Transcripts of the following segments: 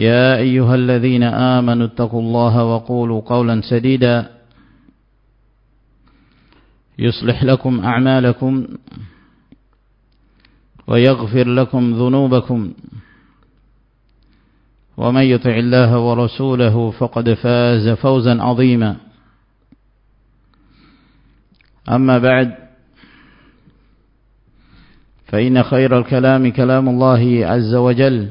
يا أيها الذين آمنوا اتقوا الله وقولوا قولا سديدا يصلح لكم أعمالكم ويغفر لكم ذنوبكم ومن يطع الله ورسوله فقد فاز فوزا عظيما أما بعد فإن خير الكلام كلام الله عز وجل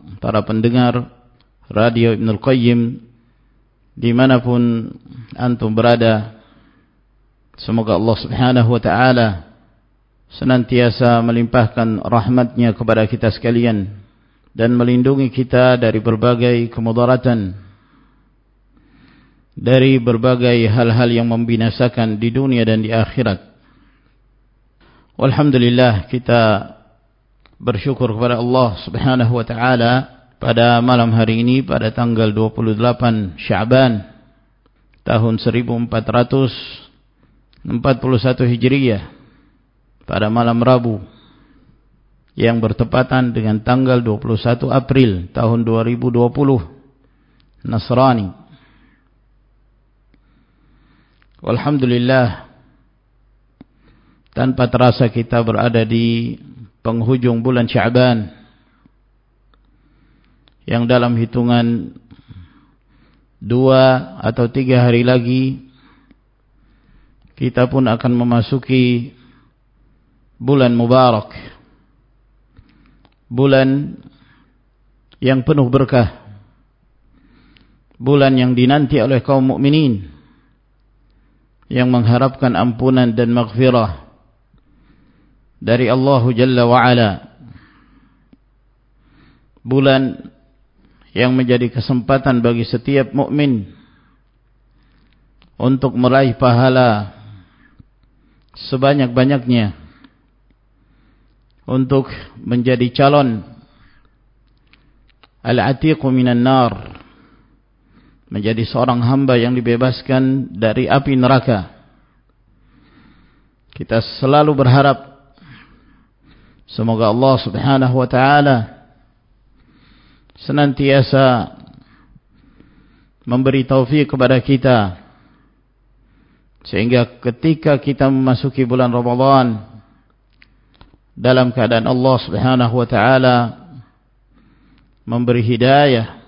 para pendengar Radio Ibnul Qayyim dimanapun antum berada semoga Allah subhanahu wa ta'ala senantiasa melimpahkan rahmatnya kepada kita sekalian dan melindungi kita dari berbagai kemudaratan dari berbagai hal-hal yang membinasakan di dunia dan di akhirat. Walhamdulillah kita bersyukur kepada Allah Subhanahu wa taala pada malam hari ini pada tanggal 28 Syaban tahun 1441 Hijriah pada malam Rabu yang bertepatan dengan tanggal 21 April tahun 2020 Nasrani. Walhamdulillah tanpa terasa kita berada di penghujung bulan Syaban. Yang dalam hitungan dua atau tiga hari lagi kita pun akan memasuki bulan Mubarak. Bulan yang penuh berkah. Bulan yang dinanti oleh kaum mukminin. Yang mengharapkan ampunan dan maghfirah dari Allah Jalla wa'ala bulan yang menjadi kesempatan bagi setiap mukmin untuk meraih pahala sebanyak-banyaknya untuk menjadi calon al-atiqu minan nar menjadi seorang hamba yang dibebaskan dari api neraka. Kita selalu berharap Semoga Allah subhanahu wa ta'ala senantiasa memberi taufik kepada kita sehingga ketika kita memasuki bulan Ramadan dalam keadaan Allah subhanahu wa ta'ala memberi hidayah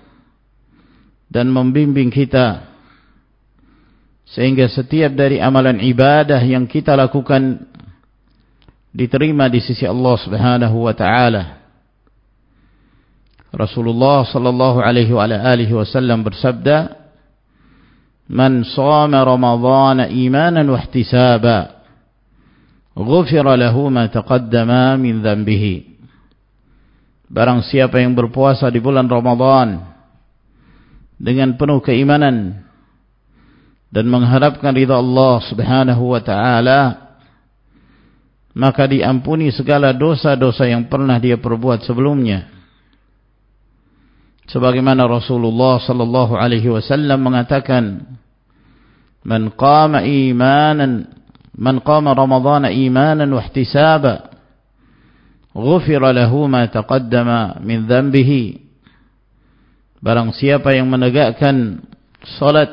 dan membimbing kita sehingga setiap dari amalan ibadah yang kita lakukan diterima di sisi Allah Subhanahu wa taala. Rasulullah sallallahu alaihi wa alihi wasallam bersabda Man shama Ramadan imanan wa ihtisaba ghufira lahu ma taqaddama min dhanbihi Barang siapa yang berpuasa di bulan Ramadan dengan penuh keimanan dan mengharapkan ridha Allah Subhanahu wa taala maka diampuni segala dosa-dosa yang pernah dia perbuat sebelumnya. Sebagaimana Rasulullah sallallahu alaihi wasallam mengatakan man qama imanan man qama ramadhana imanan wa ihtisaba ghufira lahu ma taqaddama min dhanbihi. Barang siapa yang menegakkan salat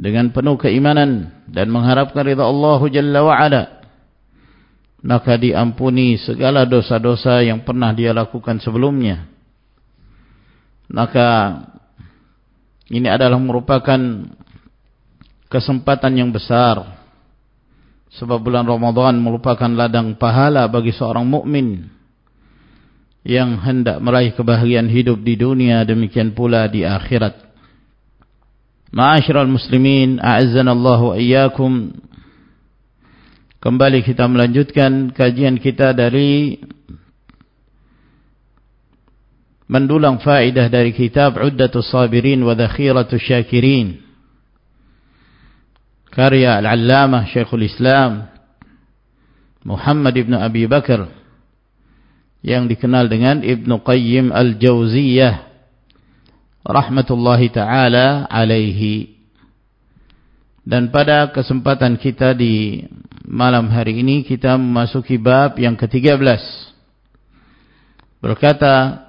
dengan penuh keimanan dan mengharapkan ridha Allah jalla wa ala maka diampuni segala dosa-dosa yang pernah dia lakukan sebelumnya. Maka ini adalah merupakan kesempatan yang besar. Sebab bulan Ramadan merupakan ladang pahala bagi seorang mukmin yang hendak meraih kebahagiaan hidup di dunia demikian pula di akhirat. Ma'asyiral muslimin a'azzana Allah wa iyyakum kembali kita melanjutkan kajian kita dari mendulang faedah dari kitab Uddatus Sabirin wa Dhakhiratus Syakirin. Karya Al-Allamah Syekhul Islam Muhammad ibn Abi Bakar yang dikenal dengan Ibn Qayyim Al-Jauziyah rahmatullahi taala alaihi. Dan pada kesempatan kita di malam hari ini kita memasuki bab yang ke-13. Berkata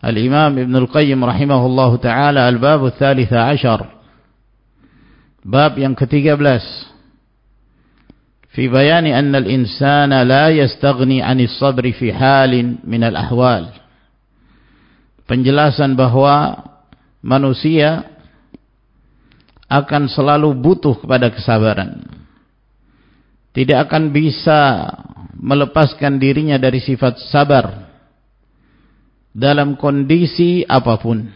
Al-Imam Ibn Al-Qayyim rahimahullahu taala al-bab ats-tsalitsa asyar. Bab yang ke-13. Fi bayani anna al-insana la yastaghni anis as-sabr fi halin min al-ahwal. Penjelasan bahwa manusia akan selalu butuh kepada kesabaran tidak akan bisa melepaskan dirinya dari sifat sabar dalam kondisi apa pun.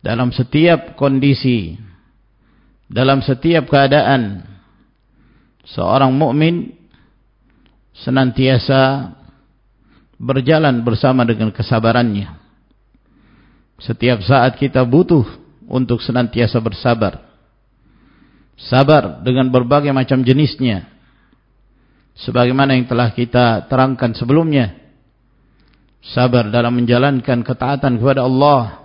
Dalam setiap kondisi dalam setiap keadaan seorang mukmin senantiasa berjalan bersama dengan kesabarannya. Setiap saat kita butuh untuk senantiasa bersabar sabar dengan berbagai macam jenisnya. Sebagaimana yang telah kita terangkan sebelumnya. Sabar dalam menjalankan ketaatan kepada Allah.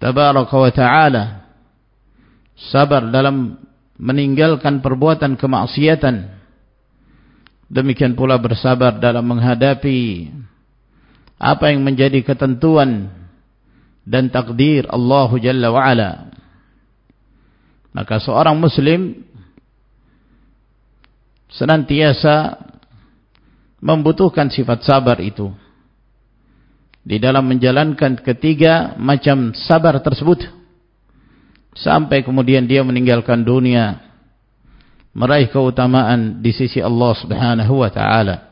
Tabaraka wa taala. Sabar dalam meninggalkan perbuatan kemaksiatan. Demikian pula bersabar dalam menghadapi apa yang menjadi ketentuan dan takdir Allah Jalla wa ala maka seorang muslim senantiasa membutuhkan sifat sabar itu. Di dalam menjalankan ketiga macam sabar tersebut sampai kemudian dia meninggalkan dunia meraih keutamaan di sisi Allah Subhanahu wa taala.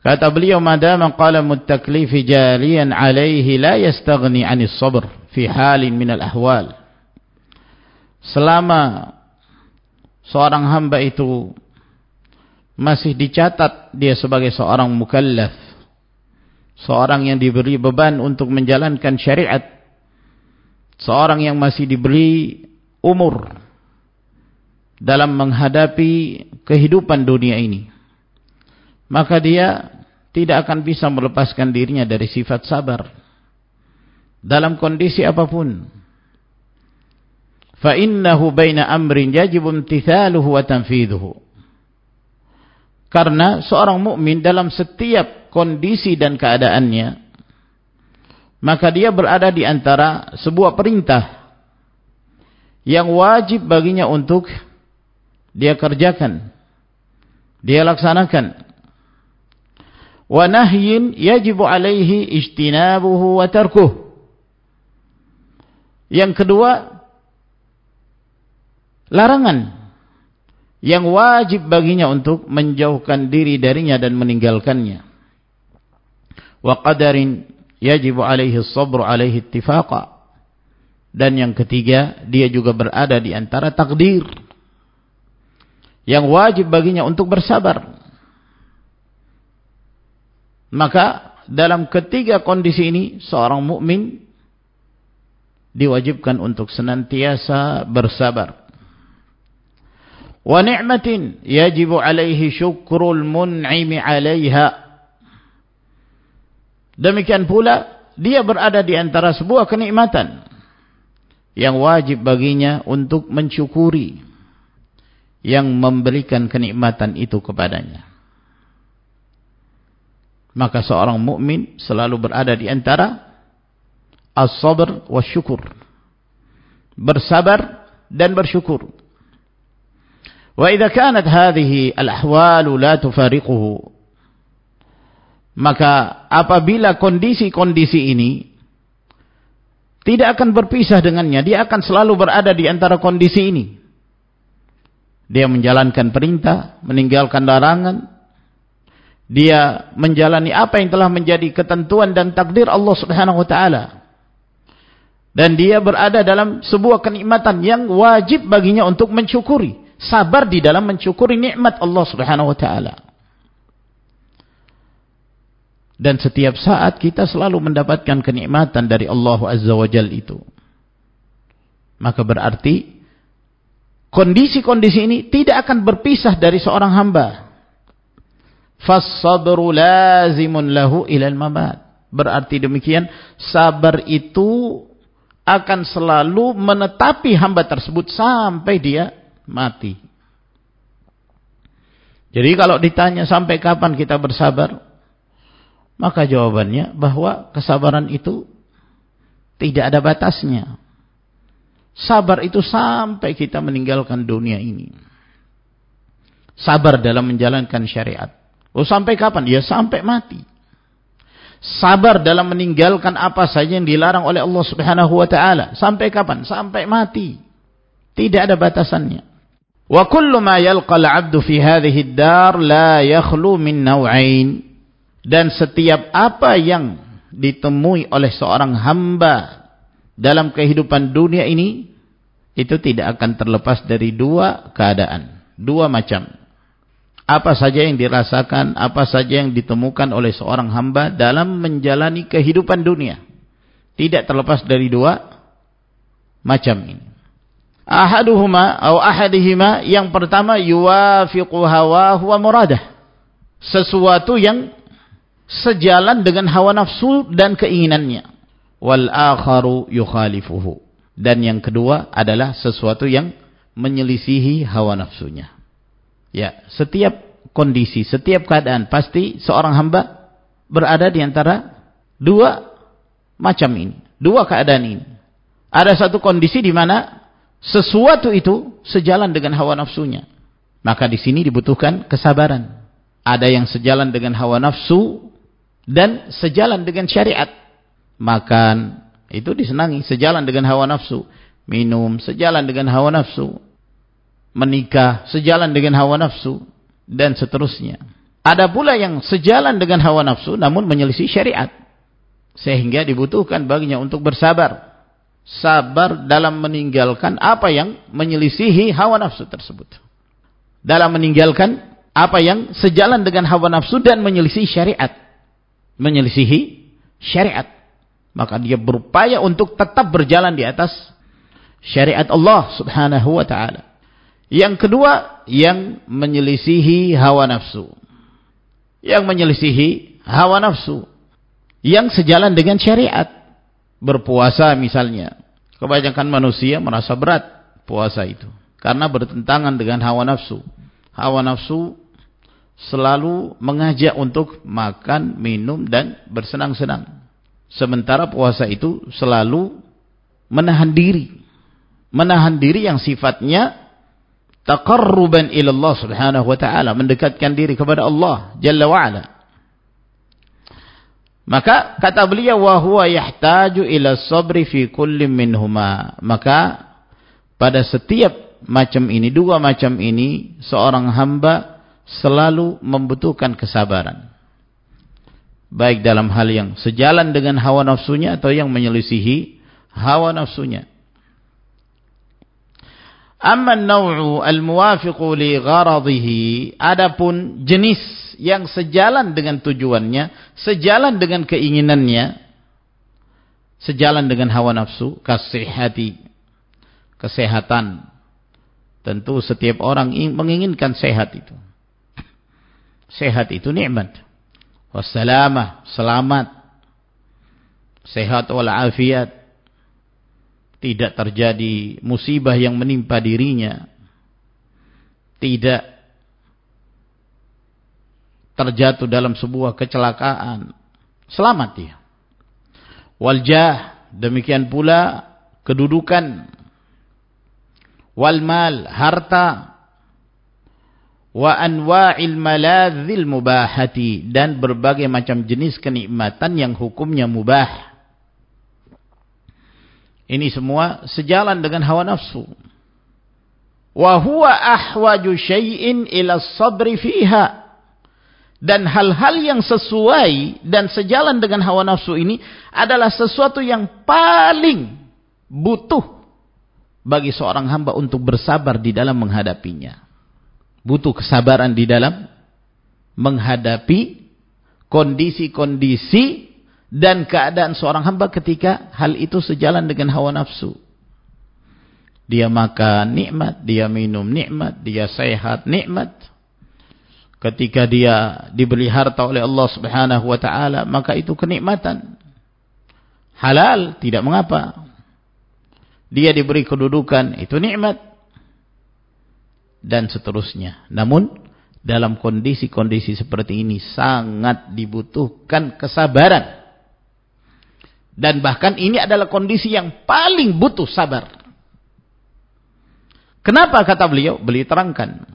Kata beliau madama qala muttaklif jaliyan alaihi la yastaghni 'anis sabr fi halin min al ahwal selama seorang hamba itu masih dicatat dia sebagai seorang mukallaf seorang yang diberi beban untuk menjalankan syariat seorang yang masih diberi umur dalam menghadapi kehidupan dunia ini maka dia tidak akan bisa melepaskan dirinya dari sifat sabar. Dalam kondisi apa pun fa innahu baina amrin yajibu imtithaluhu wa tanfidhuhu. Karena seorang mukmin dalam setiap kondisi dan keadaannya maka dia berada di antara sebuah perintah yang wajib baginya untuk dia kerjakan dia laksanakan. Wa nahyin yajibu alaihi ijtinabuhu wa tarkuh. Yang kedua larangan yang wajib baginya untuk menjauhkan diri darinya dan meninggalkannya. Wa qadarin yajibu alaihi sabr alaihi ittifaqa. Dan yang ketiga dia juga berada di antara takdir yang wajib baginya untuk bersabar. Maka dalam ketiga kondisi ini seorang mukmin diwajibkan untuk senantiasa bersabar wa ni'matin yajibu alaihi syukrul mun'imi 'alaiha. Demikian pula dia berada di antara sebuah kenikmatan yang wajib baginya untuk mensyukuri yang memberikan kenikmatan itu kepadanya. Maka seorang mukmin selalu berada di antara as-sabr wa syukur. Bersabar dan bersyukur وإذا كانت هذه الأحوال لا تفارقه maka apabila kondisi-kondisi ini tidak akan berpisah dengannya dia akan selalu berada di antara kondisi ini dia menjalankan perintah meninggalkan larangan dia menjalani apa yang telah menjadi ketentuan dan takdir Allah Subhanahu wa taala dan dia berada dalam sebuah kenikmatan yang wajib baginya untuk mensyukuri sabar di dalam mensyukuri nikmat Allah Subhanahu wa taala. Dan setiap saat kita selalu mendapatkan kenikmatan dari Allah Azza wa Jal itu. Maka berarti kondisi-kondisi ini tidak akan berpisah dari seorang hamba. Fas-sabru lazimun lahu ilal mamat. Berarti demikian sabar itu akan selalu menetapi hamba tersebut sampai dia mati. Jadi kalau ditanya sampai kapan kita bersabar, maka jawabannya bahwa kesabaran itu tidak ada batasnya. Sabar itu sampai kita meninggalkan dunia ini. Sabar dalam menjalankan syariat. Oh sampai kapan? Ya sampai mati. Sabar dalam meninggalkan apa saja yang dilarang oleh Allah Subhanahu wa taala. Sampai kapan? Sampai mati. Tidak ada batasannya. Wa kullu ma yalqal 'abdu fi hadhihi ad-dar la yakhlu min naw'ain. Dan setiap apa yang ditemui oleh seorang hamba dalam kehidupan dunia ini itu tidak akan terlepas dari dua keadaan, dua macam. Apa saja yang dirasakan, apa saja yang ditemukan oleh seorang hamba dalam menjalani kehidupan dunia. Tidak terlepas dari dua macam ini ahaduhuma atau ahadihima yang pertama yuwafiqu hawahu wa muradah. Sesuatu yang sejalan dengan hawa nafsu dan keinginannya. Wal akharu yukhalifuhu. Dan yang kedua adalah sesuatu yang menyelisihi hawa nafsunya. Ya setiap kondisi setiap keadaan pasti seorang hamba berada di antara dua macam ini dua keadaan ini. Ada satu kondisi di mana sesuatu itu sejalan dengan hawa nafsunya. Maka di sini dibutuhkan kesabaran. Ada yang sejalan dengan hawa nafsu dan sejalan dengan syariat. Makan itu disenangi sejalan dengan hawa nafsu. Minum sejalan dengan hawa nafsu. Menikah sejalan dengan hawa nafsu dan seterusnya. Ada pula yang sejalan dengan hawa nafsu namun menyelisih syariat. Sehingga dibutuhkan baginya untuk bersabar sabar dalam meninggalkan apa yang menyelisihi hawa nafsu tersebut. Dalam meninggalkan apa yang sejalan dengan hawa nafsu dan menyelisihi syariat. Menyelisihi syariat. Maka dia berupaya untuk tetap berjalan di atas syariat Allah subhanahu wa ta'ala. Yang kedua, yang menyelisihi hawa nafsu. Yang menyelisihi hawa nafsu. Yang sejalan dengan syariat berpuasa misalnya. Kebanyakan manusia merasa berat puasa itu. Karena bertentangan dengan hawa nafsu. Hawa nafsu selalu mengajak untuk makan, minum, dan bersenang-senang. Sementara puasa itu selalu menahan diri. Menahan diri yang sifatnya taqarruban ilallah subhanahu wa ta'ala. Mendekatkan diri kepada Allah Jalla wa'ala. Maka kata beliau wa huwa yahtaju ila sabri fi kulli minhuma. Maka pada setiap macam ini, dua macam ini, seorang hamba selalu membutuhkan kesabaran. Baik dalam hal yang sejalan dengan hawa nafsunya atau yang menyelisihi hawa nafsunya. Amma an-naw'u al-muwafiqu li gharadhihi, adapun jenis yang sejalan dengan tujuannya, sejalan dengan keinginannya, sejalan dengan hawa nafsu, kasihati, kesehatan. Tentu setiap orang menginginkan sehat itu. Sehat itu nikmat. Wassalamah, selamat. Sehat walafiat. Tidak terjadi musibah yang menimpa dirinya. Tidak terjatuh dalam sebuah kecelakaan. Selamat dia. Waljah, demikian pula kedudukan wal mal harta wa anwa'il maladzil mubahati dan berbagai macam jenis kenikmatan yang hukumnya mubah ini semua sejalan dengan hawa nafsu wa huwa ahwaju syai'in ila sabri fiha dan hal-hal yang sesuai dan sejalan dengan hawa nafsu ini adalah sesuatu yang paling butuh bagi seorang hamba untuk bersabar di dalam menghadapinya. Butuh kesabaran di dalam menghadapi kondisi-kondisi dan keadaan seorang hamba ketika hal itu sejalan dengan hawa nafsu. Dia makan nikmat, dia minum nikmat, dia sehat nikmat. Ketika dia diberi harta oleh Allah Subhanahu wa taala, maka itu kenikmatan. Halal tidak mengapa dia diberi kedudukan, itu nikmat. Dan seterusnya. Namun, dalam kondisi-kondisi seperti ini sangat dibutuhkan kesabaran. Dan bahkan ini adalah kondisi yang paling butuh sabar. Kenapa kata beliau? Beliau terangkan.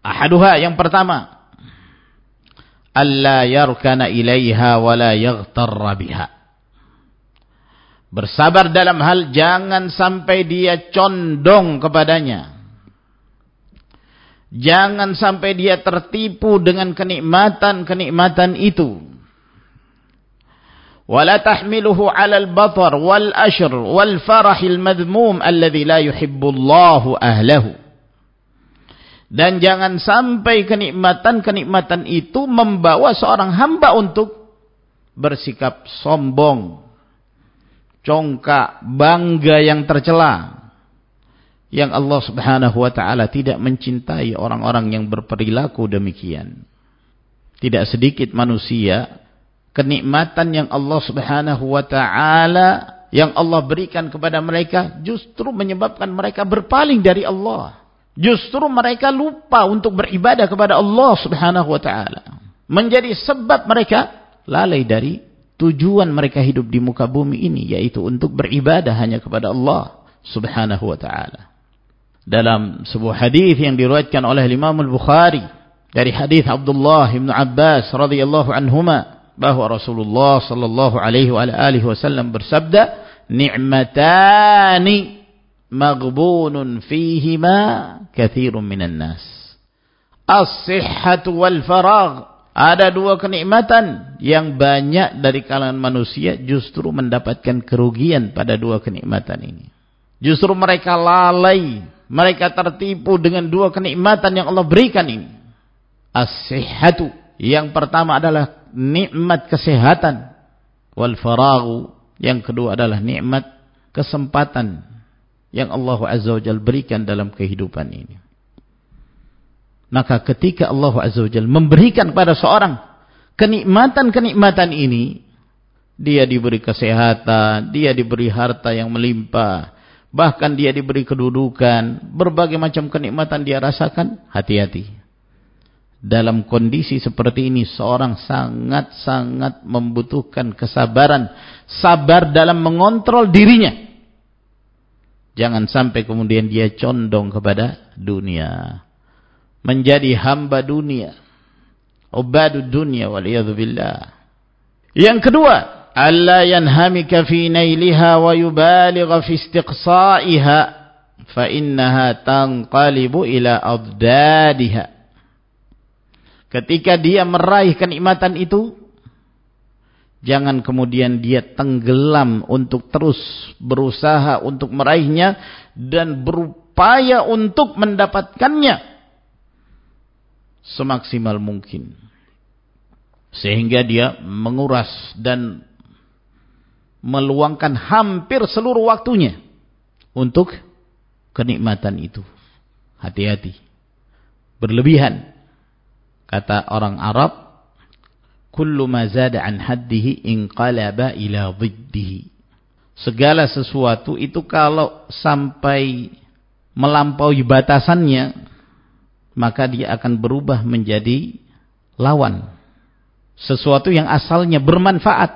Ahaduha yang pertama. Alla yarkana ilaiha wa la yaghtarra biha. Bersabar dalam hal jangan sampai dia condong kepadanya. Jangan sampai dia tertipu dengan kenikmatan-kenikmatan itu. 'Ala al-batar wal ashr wal farah al-madhmum alladhi la yuhibbu Allahu ahlahu. Dan jangan sampai kenikmatan-kenikmatan itu membawa seorang hamba untuk bersikap sombong congkak, bangga yang tercela. Yang Allah subhanahu wa ta'ala tidak mencintai orang-orang yang berperilaku demikian. Tidak sedikit manusia, kenikmatan yang Allah subhanahu wa ta'ala, yang Allah berikan kepada mereka, justru menyebabkan mereka berpaling dari Allah. Justru mereka lupa untuk beribadah kepada Allah subhanahu wa ta'ala. Menjadi sebab mereka lalai dari tujuan mereka hidup di muka bumi ini yaitu untuk beribadah hanya kepada Allah Subhanahu wa taala. Dalam sebuah hadis yang diriwayatkan oleh Imam Al-Bukhari dari hadis Abdullah bin Abbas radhiyallahu anhuma bahwa Rasulullah sallallahu alaihi wa alihi wasallam bersabda, "Ni'matani maghbunun fihima katsirun minan nas." As-sihhatu wal faragh ada dua kenikmatan yang banyak dari kalangan manusia justru mendapatkan kerugian pada dua kenikmatan ini. Justru mereka lalai, mereka tertipu dengan dua kenikmatan yang Allah berikan ini. As-sihhatu, yang pertama adalah nikmat kesehatan. Wal faragu, yang kedua adalah nikmat kesempatan yang Allah Azza wa Jalla berikan dalam kehidupan ini. Maka ketika Allah Azza wa Jalla memberikan kepada seorang kenikmatan-kenikmatan ini, dia diberi kesehatan, dia diberi harta yang melimpah, bahkan dia diberi kedudukan, berbagai macam kenikmatan dia rasakan, hati-hati. Dalam kondisi seperti ini, seorang sangat-sangat membutuhkan kesabaran, sabar dalam mengontrol dirinya. Jangan sampai kemudian dia condong kepada dunia menjadi hamba dunia. Ubadud dunia waliyadzubillah. Yang kedua, alla yanhamika fi nailiha wa yubaligha fi istiqsa'iha fa innaha tanqalibu ila adadiha ketika dia meraih kenikmatan itu jangan kemudian dia tenggelam untuk terus berusaha untuk meraihnya dan berupaya untuk mendapatkannya semaksimal mungkin sehingga dia menguras dan meluangkan hampir seluruh waktunya untuk kenikmatan itu. Hati-hati. Berlebihan. Kata orang Arab, kullu ma zada an haddihi inqalaba ila dhiddihi. Segala sesuatu itu kalau sampai melampaui batasannya, maka dia akan berubah menjadi lawan. Sesuatu yang asalnya bermanfaat.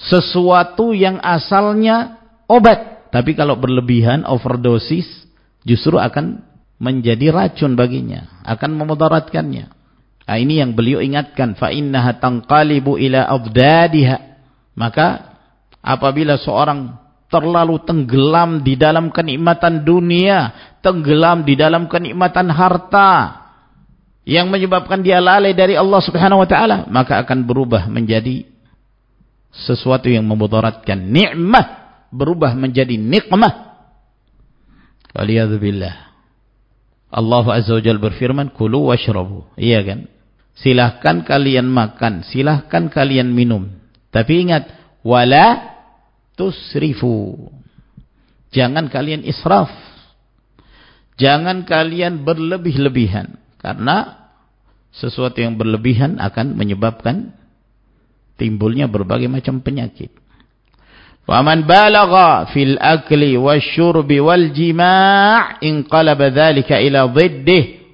Sesuatu yang asalnya obat. Tapi kalau berlebihan, overdosis, justru akan menjadi racun baginya, akan memudaratkannya. Nah, ini yang beliau ingatkan, fa innaha tanqalibu ila abdadiha. Maka apabila seorang terlalu tenggelam di dalam kenikmatan dunia, tenggelam di dalam kenikmatan harta yang menyebabkan dia lalai dari Allah Subhanahu wa taala, maka akan berubah menjadi sesuatu yang memudaratkan. Nikmah berubah menjadi nikmah Waliyadzubillah. Allah Azza wa Jal berfirman, Kulu washrabu. Iya kan? silahkan kalian makan, silahkan kalian minum. Tapi ingat, wala tusrifu. Jangan kalian israf. Jangan kalian berlebih-lebihan. Karena sesuatu yang berlebihan akan menyebabkan timbulnya berbagai macam penyakit. Waman balagha fil akli wa wasyurbi wal jima' inqalaba dzalika ila dhiddih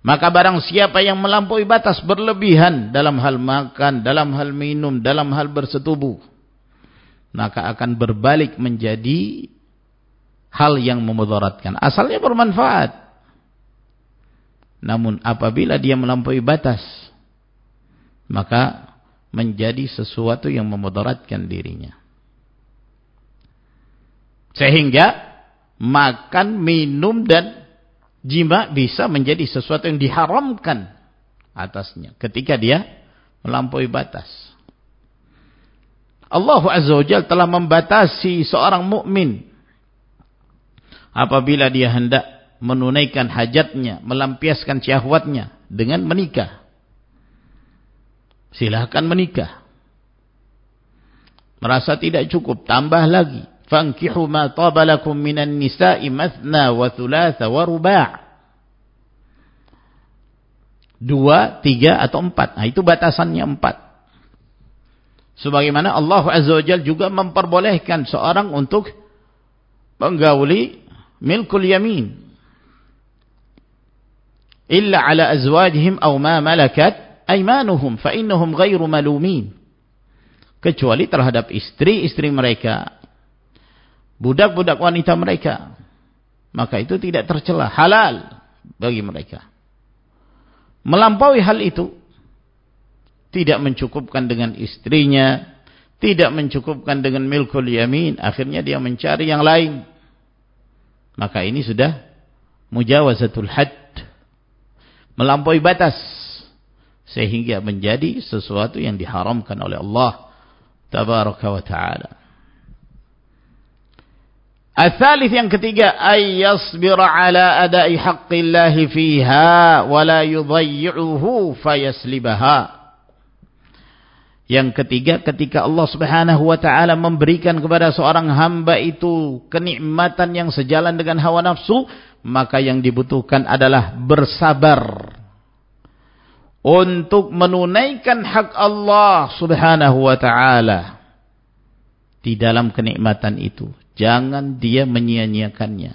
maka barang siapa yang melampaui batas berlebihan dalam hal makan, dalam hal minum, dalam hal bersetubuh. Maka akan berbalik menjadi hal yang memudaratkan. Asalnya bermanfaat. Namun apabila dia melampaui batas. Maka menjadi sesuatu yang memudaratkan dirinya. Sehingga makan, minum dan jima bisa menjadi sesuatu yang diharamkan atasnya ketika dia melampaui batas. Allah Azza wa Jalla telah membatasi seorang mukmin apabila dia hendak menunaikan hajatnya, melampiaskan syahwatnya dengan menikah silahkan menikah. Merasa tidak cukup, tambah lagi. Ma tabalakum minan nisa'i mathna wa thulatha wa ruba' Dua, tiga, atau empat. Nah itu batasannya empat. Sebagaimana Allah Azza wa Jal juga memperbolehkan seorang untuk menggauli milkul yamin. Illa ala azwajihim au ma malakat aimanuhum fa innahum ghairu malumin kecuali terhadap istri-istri mereka budak-budak wanita mereka maka itu tidak tercela halal bagi mereka melampaui hal itu tidak mencukupkan dengan istrinya tidak mencukupkan dengan milkul yamin akhirnya dia mencari yang lain maka ini sudah mujawazatul had melampaui batas sehingga menjadi sesuatu yang diharamkan oleh Allah tabaraka wa taala. Yang ketiga ay yasbira ala adai fiha wa la yudayyi'uhu fayaslibaha. Yang ketiga ketika Allah Subhanahu wa taala memberikan kepada seorang hamba itu kenikmatan yang sejalan dengan hawa nafsu, maka yang dibutuhkan adalah bersabar untuk menunaikan hak Allah subhanahu wa ta'ala di dalam kenikmatan itu. Jangan dia menyia-nyiakannya.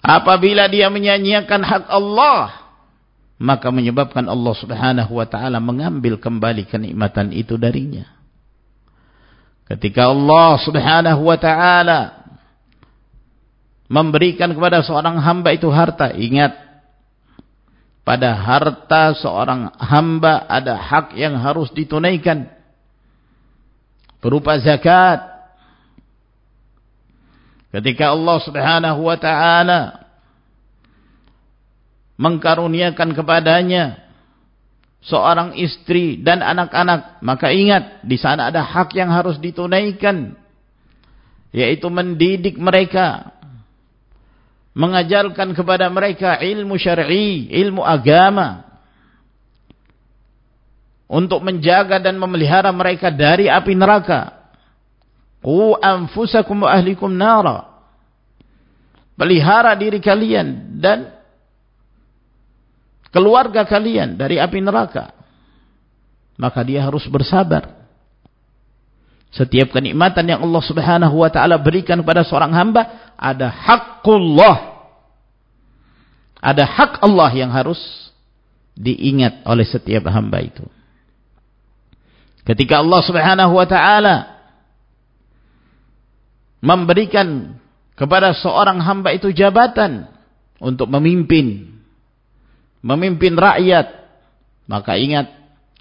Apabila dia menyia-nyiakan hak Allah, maka menyebabkan Allah subhanahu wa ta'ala mengambil kembali kenikmatan itu darinya. Ketika Allah subhanahu wa ta'ala memberikan kepada seorang hamba itu harta, ingat pada harta seorang hamba ada hak yang harus ditunaikan berupa zakat ketika Allah Subhanahu wa taala mengkaruniakan kepadanya seorang istri dan anak-anak maka ingat di sana ada hak yang harus ditunaikan yaitu mendidik mereka mengajarkan kepada mereka ilmu syar'i ilmu agama untuk menjaga dan memelihara mereka dari api neraka qu anfusakum wa ahlikum nara. Pelihara diri kalian dan keluarga kalian dari api neraka. Maka dia harus bersabar. Setiap kenikmatan yang Allah Subhanahu wa taala berikan kepada seorang hamba ada hakullah ada hak Allah yang harus diingat oleh setiap hamba itu. Ketika Allah Subhanahu wa taala memberikan kepada seorang hamba itu jabatan untuk memimpin memimpin rakyat. Maka ingat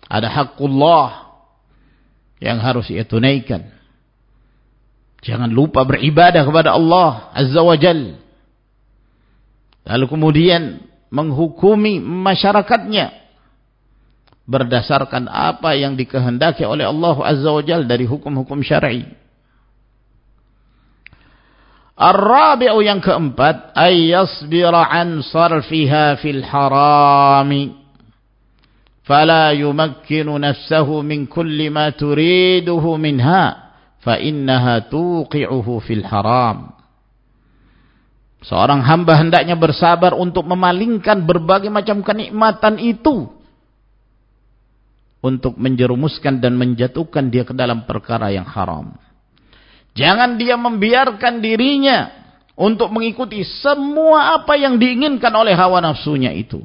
ada hakullah yang harus ia tunaikan. Jangan lupa beribadah kepada Allah azza wa jal. Lalu kemudian menghukumi masyarakatnya berdasarkan apa yang dikehendaki oleh Allah azza wa jal dari hukum-hukum syar'i Ar-rabi'u yang keempat ay yasbira an sarfiha fil harami fala yumakkinu nafsahu min kulli ma turiduhu minha fa innaha tuqi'uhu fil haram Seorang hamba hendaknya bersabar untuk memalingkan berbagai macam kenikmatan itu untuk menjerumuskan dan menjatuhkan dia ke dalam perkara yang haram. Jangan dia membiarkan dirinya untuk mengikuti semua apa yang diinginkan oleh hawa nafsunya itu.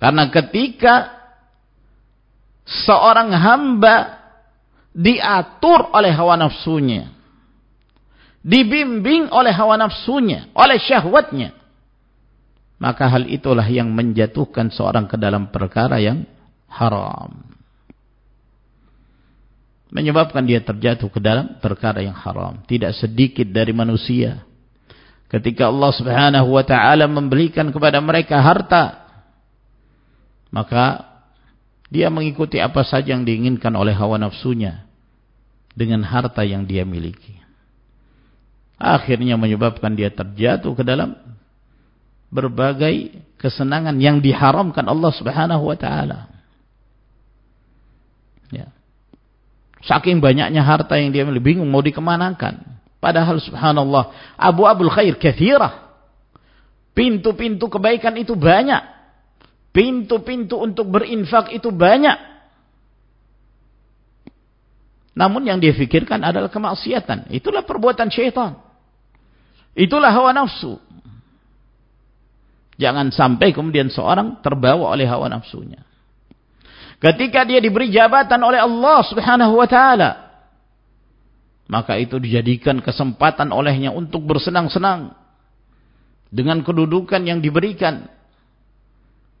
Karena ketika seorang hamba diatur oleh hawa nafsunya, dibimbing oleh hawa nafsunya, oleh syahwatnya, maka hal itulah yang menjatuhkan seorang ke dalam perkara yang haram menyebabkan dia terjatuh ke dalam perkara yang haram. Tidak sedikit dari manusia. Ketika Allah subhanahu wa ta'ala memberikan kepada mereka harta. Maka dia mengikuti apa saja yang diinginkan oleh hawa nafsunya. Dengan harta yang dia miliki. Akhirnya menyebabkan dia terjatuh ke dalam berbagai kesenangan yang diharamkan Allah subhanahu wa ta'ala. Ya. Saking banyaknya harta yang dia miliki, bingung mau dikemanakan. Padahal subhanallah, abu abul khair kathirah. Pintu-pintu kebaikan itu banyak. Pintu-pintu untuk berinfak itu banyak. Namun yang dia fikirkan adalah kemaksiatan. Itulah perbuatan syaitan. Itulah hawa nafsu. Jangan sampai kemudian seorang terbawa oleh hawa nafsunya. Ketika dia diberi jabatan oleh Allah subhanahu wa ta'ala. Maka itu dijadikan kesempatan olehnya untuk bersenang-senang. Dengan kedudukan yang diberikan.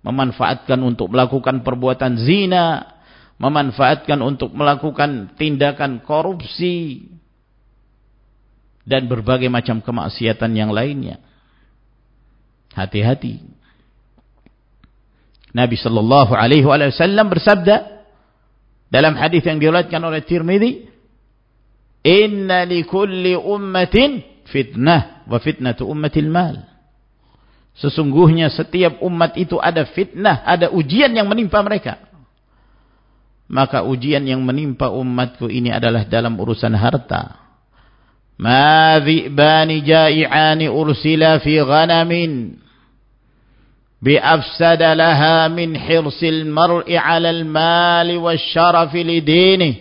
Memanfaatkan untuk melakukan perbuatan zina. Memanfaatkan untuk melakukan tindakan korupsi. Dan berbagai macam kemaksiatan yang lainnya. Hati-hati. Nabi sallallahu alaihi wasallam bersabda dalam hadis yang diriwayatkan oleh Tirmizi, "Inna likulli ummatin fitnah wa fitnatu ummatil mal." Sesungguhnya setiap umat itu ada fitnah, ada ujian yang menimpa mereka. Maka ujian yang menimpa umatku ini adalah dalam urusan harta. Ma dhi'bani ja'i'ani ursila fi ghanamin بأفسد لها من حرص المرء على المال والشرف لدينه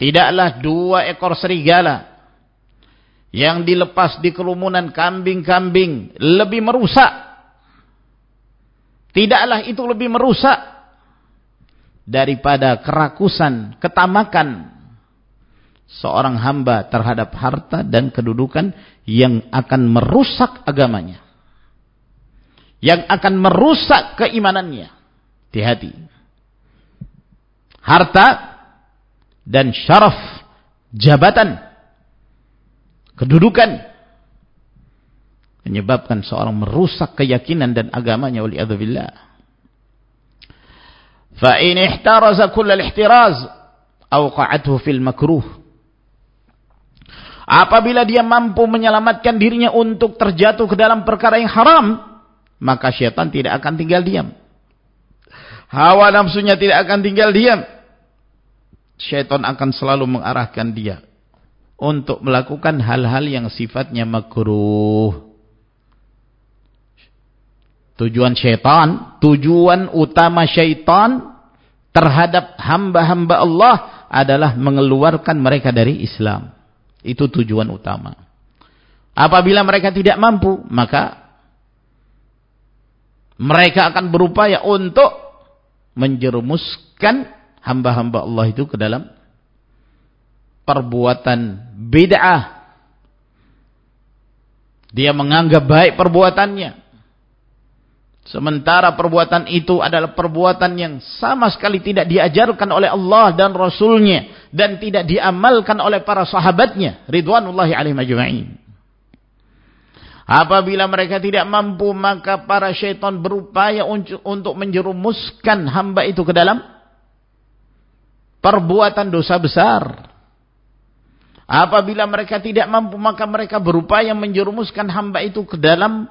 Tidaklah dua ekor serigala yang dilepas di kerumunan kambing-kambing lebih merusak. Tidaklah itu lebih merusak daripada kerakusan, ketamakan seorang hamba terhadap harta dan kedudukan yang akan merusak agamanya yang akan merusak keimanannya. Hati-hati. Harta dan syaraf jabatan kedudukan menyebabkan seorang merusak keyakinan dan agamanya waliyadzubillah fa in ihtaraza kullal ihtiraz awqa'athu fil makruh apabila dia mampu menyelamatkan dirinya untuk terjatuh ke dalam perkara yang haram maka syaitan tidak akan tinggal diam hawa nafsunya tidak akan tinggal diam syaitan akan selalu mengarahkan dia untuk melakukan hal-hal yang sifatnya makruh Tujuan syaitan, tujuan utama syaitan terhadap hamba-hamba Allah adalah mengeluarkan mereka dari Islam. Itu tujuan utama. Apabila mereka tidak mampu, maka mereka akan berupaya untuk menjerumuskan hamba-hamba Allah itu ke dalam perbuatan bid'ah. Dia menganggap baik perbuatannya. Sementara perbuatan itu adalah perbuatan yang sama sekali tidak diajarkan oleh Allah dan Rasulnya. Dan tidak diamalkan oleh para sahabatnya. Ridwanullahi alaihim ajma'in. Apabila mereka tidak mampu maka para syaitan berupaya untuk menjerumuskan hamba itu ke dalam perbuatan dosa besar. Apabila mereka tidak mampu maka mereka berupaya menjerumuskan hamba itu ke dalam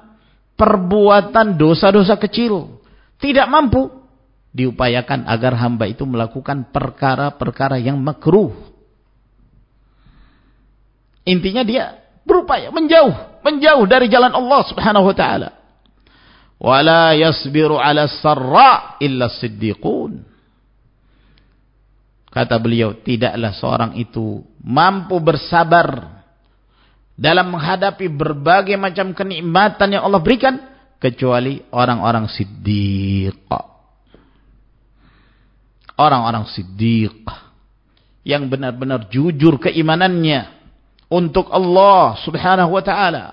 perbuatan dosa-dosa kecil. Tidak mampu. Diupayakan agar hamba itu melakukan perkara-perkara yang makruh. Intinya dia berupaya menjauh. Menjauh dari jalan Allah subhanahu wa ta'ala. Wala yasbiru ala sarra illa siddiqun. Kata beliau, tidaklah seorang itu mampu bersabar dalam menghadapi berbagai macam kenikmatan yang Allah berikan kecuali orang-orang siddiq orang-orang siddiq yang benar-benar jujur keimanannya untuk Allah subhanahu wa ta'ala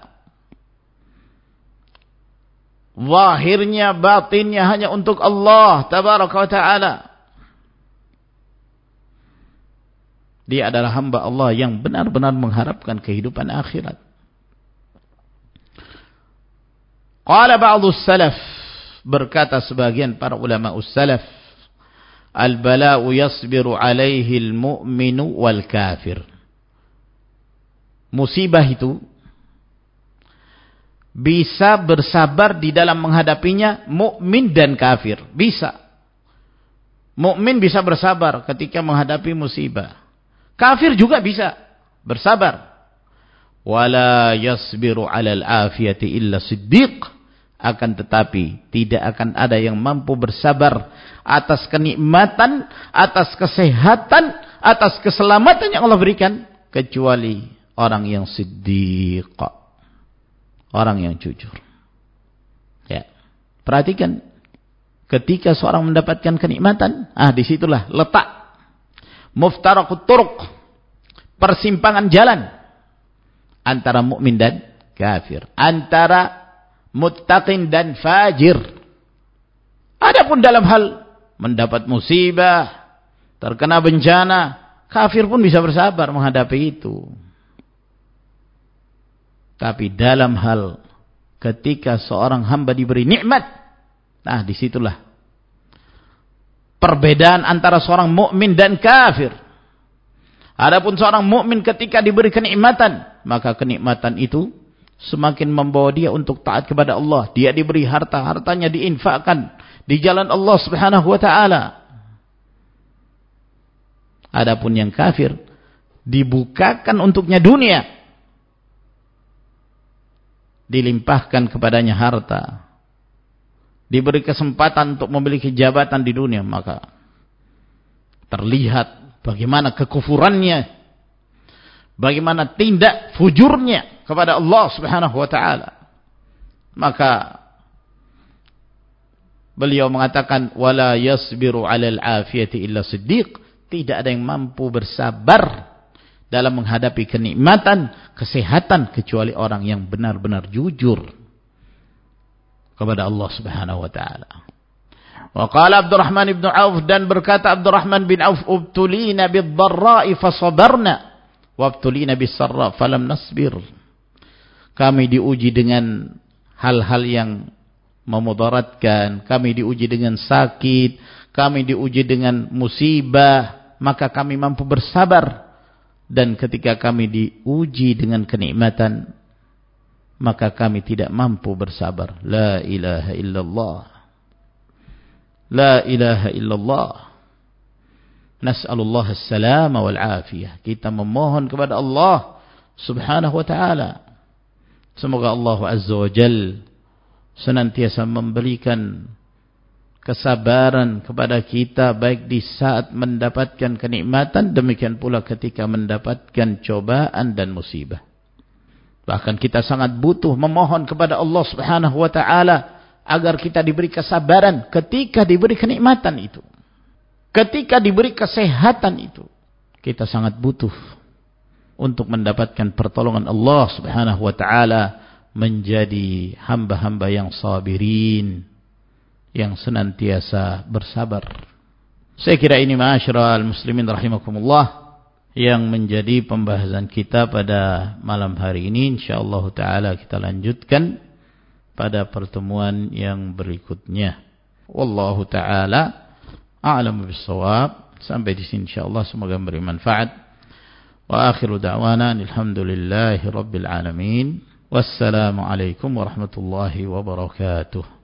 zahirnya batinnya hanya untuk Allah tabaraka wa ta'ala Dia adalah hamba Allah yang benar-benar mengharapkan kehidupan akhirat. Qala ba'du salaf berkata sebagian para ulama salaf al-bala'u yasbiru alaihi al-mu'minu wal kafir. Musibah itu bisa bersabar di dalam menghadapinya mukmin dan kafir. Bisa. Mukmin bisa bersabar ketika menghadapi musibah. Kafir juga bisa bersabar. Wala yasbiru 'alal afiyati illa siddiq. Akan tetapi tidak akan ada yang mampu bersabar atas kenikmatan, atas kesehatan, atas keselamatan yang Allah berikan kecuali orang yang siddiq. Orang yang jujur. Ya. Perhatikan ketika seorang mendapatkan kenikmatan, ah di situlah letak muftarakut turuq persimpangan jalan antara mukmin dan kafir antara muttaqin dan fajir adapun dalam hal mendapat musibah terkena bencana kafir pun bisa bersabar menghadapi itu tapi dalam hal ketika seorang hamba diberi nikmat nah di situlah perbedaan antara seorang mukmin dan kafir. Adapun seorang mukmin ketika diberi kenikmatan, maka kenikmatan itu semakin membawa dia untuk taat kepada Allah. Dia diberi harta, hartanya diinfakkan di jalan Allah Subhanahu wa taala. Adapun yang kafir dibukakan untuknya dunia. Dilimpahkan kepadanya harta, diberi kesempatan untuk memiliki jabatan di dunia maka terlihat bagaimana kekufurannya bagaimana tindak fujurnya kepada Allah Subhanahu wa taala. Maka beliau mengatakan wala yasbiru 'alal illa siddiq. Tidak ada yang mampu bersabar dalam menghadapi kenikmatan kesehatan kecuali orang yang benar-benar jujur kepada Allah Subhanahu wa taala. Wa qala Abdurrahman bin Auf dan berkata Abdurrahman bin Auf ubtulina bid-dharra'i fasabarna Wabtulina bisarra falam nasbir. Kami diuji dengan hal-hal yang memudaratkan, kami diuji dengan sakit, kami diuji dengan musibah, maka kami mampu bersabar. Dan ketika kami diuji dengan kenikmatan, maka kami tidak mampu bersabar. La ilaha illallah. La ilaha illallah. Nas'alullah as-salama wal afiyah. Kita memohon kepada Allah subhanahu wa ta'ala. Semoga Allah azza wa jal senantiasa memberikan kesabaran kepada kita baik di saat mendapatkan kenikmatan demikian pula ketika mendapatkan cobaan dan musibah. Bahkan kita sangat butuh memohon kepada Allah Subhanahu wa taala agar kita diberi kesabaran ketika diberi kenikmatan itu. Ketika diberi kesehatan itu, kita sangat butuh untuk mendapatkan pertolongan Allah Subhanahu wa taala menjadi hamba-hamba yang sabirin yang senantiasa bersabar. Saya kira ini ma'asyiral muslimin rahimakumullah yang menjadi pembahasan kita pada malam hari ini insyaallah taala kita lanjutkan pada pertemuan yang berikutnya. Wallahu taala a'lamu bissawab. Sampai di sini insyaallah semoga memberi manfaat. Wa akhiru da'wana alhamdulillahi rabbil alamin. Wassalamu alaikum warahmatullahi wabarakatuh.